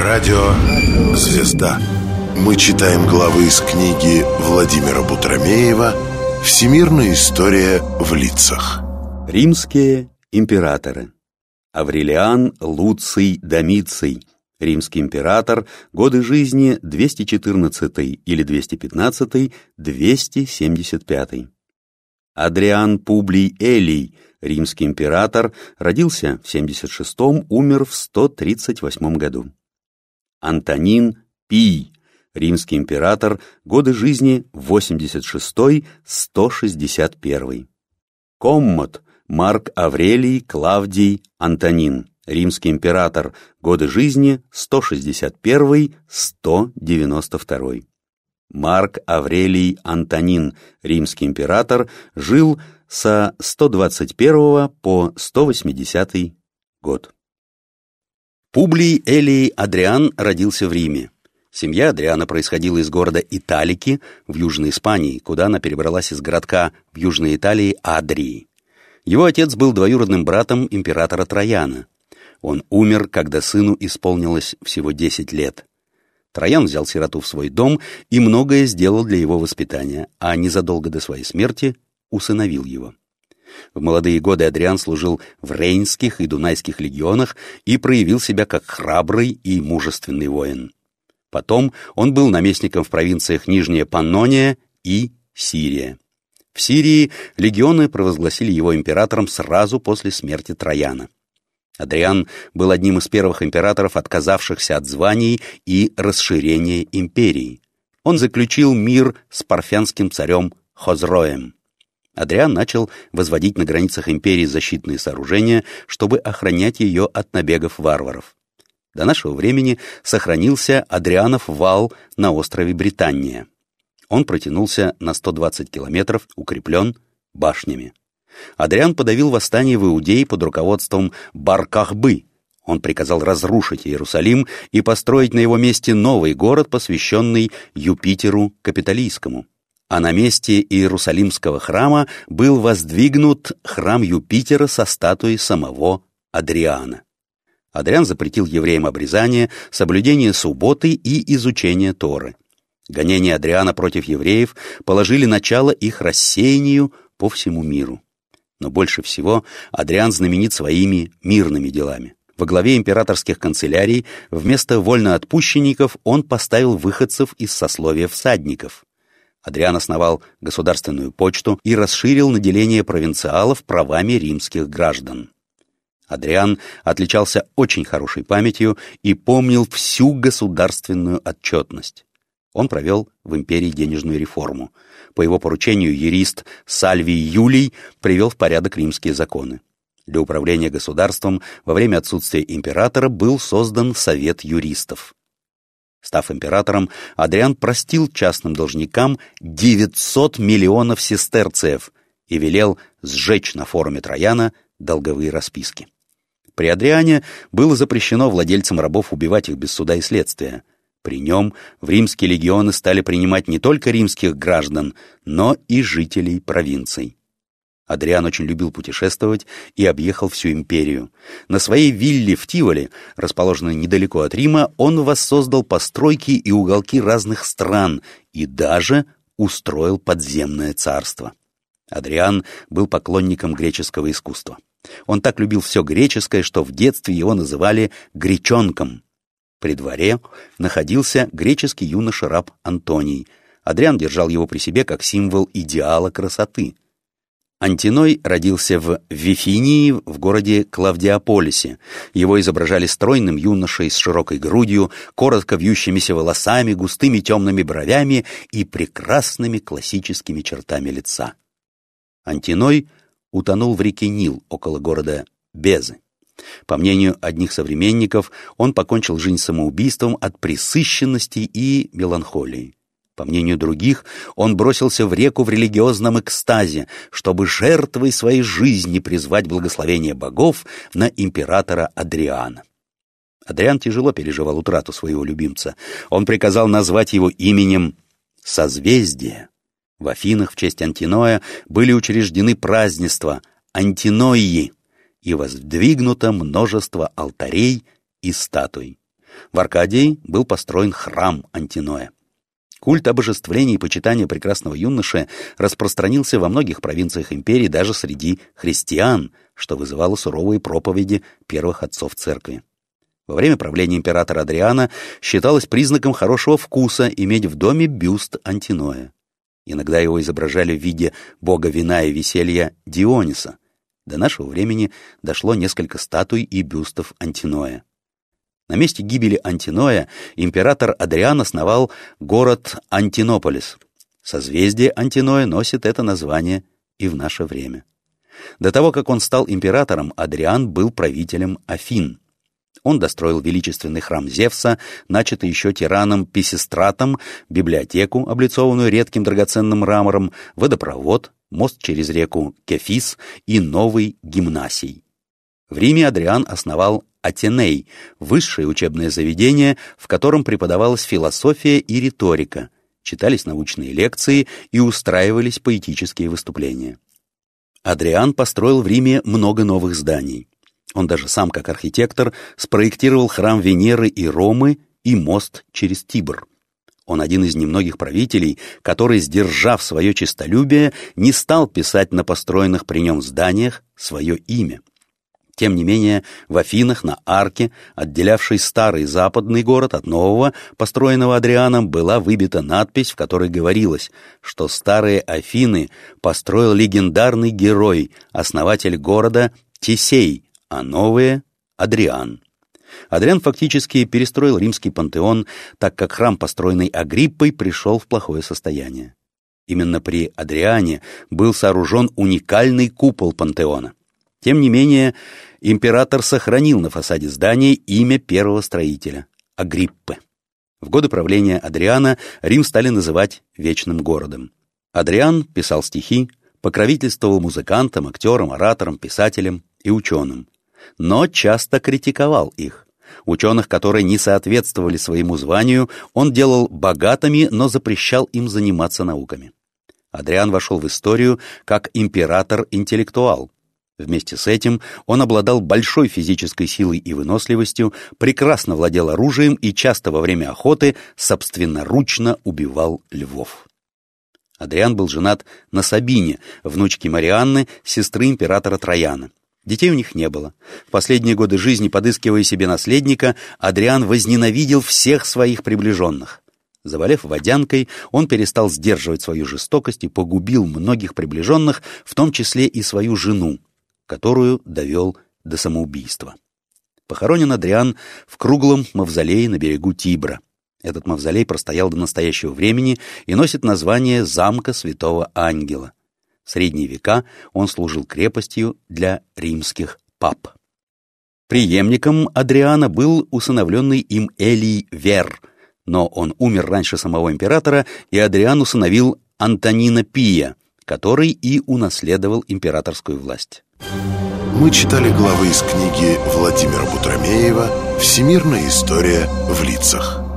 Радио «Звезда». Мы читаем главы из книги Владимира Бутромеева «Всемирная история в лицах». Римские императоры. Аврелиан Луций Домиций. Римский император. Годы жизни 214 или 215, 275. Адриан Публий Элий, римский император, родился в 76-м, умер в 138 году. Антонин Пий, римский император, годы жизни 86-161. Коммод Марк Аврелий Клавдий Антонин, римский император, годы жизни 161-192. Марк Аврелий Антонин, римский император, жил со 121 по 180 год. Публий Элий Адриан родился в Риме. Семья Адриана происходила из города Италики в Южной Испании, куда она перебралась из городка в Южной Италии Адрии. Его отец был двоюродным братом императора Трояна. Он умер, когда сыну исполнилось всего 10 лет. Троян взял сироту в свой дом и многое сделал для его воспитания, а незадолго до своей смерти усыновил его. В молодые годы Адриан служил в Рейнских и Дунайских легионах и проявил себя как храбрый и мужественный воин. Потом он был наместником в провинциях Нижняя Паннония и Сирия. В Сирии легионы провозгласили его императором сразу после смерти Трояна. Адриан был одним из первых императоров, отказавшихся от званий и расширения империи. Он заключил мир с парфянским царем Хозроем. Адриан начал возводить на границах империи защитные сооружения, чтобы охранять ее от набегов варваров. До нашего времени сохранился Адрианов вал на острове Британия. Он протянулся на 120 километров, укреплен башнями. Адриан подавил восстание в Иудее под руководством Баркахбы. Он приказал разрушить Иерусалим и построить на его месте новый город, посвященный Юпитеру Капитолийскому а на месте Иерусалимского храма был воздвигнут храм Юпитера со статуей самого Адриана. Адриан запретил евреям обрезание, соблюдение субботы и изучение Торы. Гонения Адриана против евреев положили начало их рассеянию по всему миру. Но больше всего Адриан знаменит своими мирными делами. Во главе императорских канцелярий вместо вольноотпущенников он поставил выходцев из сословия всадников. Адриан основал государственную почту и расширил наделение провинциалов правами римских граждан. Адриан отличался очень хорошей памятью и помнил всю государственную отчетность. Он провел в империи денежную реформу. По его поручению юрист Сальвий Юлий привел в порядок римские законы. Для управления государством во время отсутствия императора был создан Совет юристов. Став императором, Адриан простил частным должникам 900 миллионов сестерцев и велел сжечь на форуме Трояна долговые расписки. При Адриане было запрещено владельцам рабов убивать их без суда и следствия. При нем в римские легионы стали принимать не только римских граждан, но и жителей провинций. Адриан очень любил путешествовать и объехал всю империю. На своей вилле в Тиволе, расположенной недалеко от Рима, он воссоздал постройки и уголки разных стран и даже устроил подземное царство. Адриан был поклонником греческого искусства. Он так любил все греческое, что в детстве его называли «гречонком». При дворе находился греческий юноша-раб Антоний. Адриан держал его при себе как символ идеала красоты — Антиной родился в Вифинии в городе Клавдиополисе. Его изображали стройным юношей с широкой грудью, коротко вьющимися волосами, густыми темными бровями и прекрасными классическими чертами лица. Антиной утонул в реке Нил около города Безы. По мнению одних современников, он покончил жизнь самоубийством от пресыщенности и меланхолии. По мнению других, он бросился в реку в религиозном экстазе, чтобы жертвой своей жизни призвать благословение богов на императора Адриана. Адриан тяжело переживал утрату своего любимца. Он приказал назвать его именем «Созвездие». В Афинах в честь Антиноя были учреждены празднества Антиноии и воздвигнуто множество алтарей и статуй. В Аркадии был построен храм Антиноя. Культ обожествления и почитания прекрасного юноши распространился во многих провинциях империи даже среди христиан, что вызывало суровые проповеди первых отцов церкви. Во время правления императора Адриана считалось признаком хорошего вкуса иметь в доме бюст Антиноя. Иногда его изображали в виде бога вина и веселья Диониса. До нашего времени дошло несколько статуй и бюстов Антиноя. На месте гибели Антиноя император Адриан основал город Антинополис. Созвездие Антиноя носит это название и в наше время. До того, как он стал императором, Адриан был правителем Афин. Он достроил величественный храм Зевса, начатый еще тираном Писистратом, библиотеку, облицованную редким драгоценным мрамором, водопровод, мост через реку Кефис и новый гимнасий. В Риме Адриан основал Атеней, высшее учебное заведение, в котором преподавалась философия и риторика, читались научные лекции и устраивались поэтические выступления. Адриан построил в Риме много новых зданий. Он даже сам, как архитектор, спроектировал храм Венеры и Ромы и мост через Тибр. Он один из немногих правителей, который, сдержав свое честолюбие, не стал писать на построенных при нем зданиях свое имя. Тем не менее, в Афинах на арке, отделявшей старый западный город от нового, построенного Адрианом, была выбита надпись, в которой говорилось, что старые Афины построил легендарный герой, основатель города Тисей, а новые — Адриан. Адриан фактически перестроил римский пантеон, так как храм, построенный Агриппой, пришел в плохое состояние. Именно при Адриане был сооружен уникальный купол пантеона. Тем не менее, император сохранил на фасаде здания имя первого строителя — Агриппы. В годы правления Адриана Рим стали называть «вечным городом». Адриан писал стихи, покровительствовал музыкантам, актерам, ораторам, писателям и ученым, но часто критиковал их. Ученых, которые не соответствовали своему званию, он делал богатыми, но запрещал им заниматься науками. Адриан вошел в историю как император-интеллектуал, Вместе с этим он обладал большой физической силой и выносливостью, прекрасно владел оружием и часто во время охоты собственноручно убивал львов. Адриан был женат на Сабине, внучке Марианны, сестры императора Трояна. Детей у них не было. В последние годы жизни, подыскивая себе наследника, Адриан возненавидел всех своих приближенных. Заболев водянкой, он перестал сдерживать свою жестокость и погубил многих приближенных, в том числе и свою жену, которую довел до самоубийства. Похоронен Адриан в круглом мавзолее на берегу Тибра. Этот мавзолей простоял до настоящего времени и носит название замка Святого Ангела. В средние века он служил крепостью для римских пап. Приемником Адриана был усыновленный им Элий Вер, но он умер раньше самого императора, и Адриан усыновил Антонина Пия, который и унаследовал императорскую власть. Мы читали главы из книги Владимира Бутромеева «Всемирная история в лицах».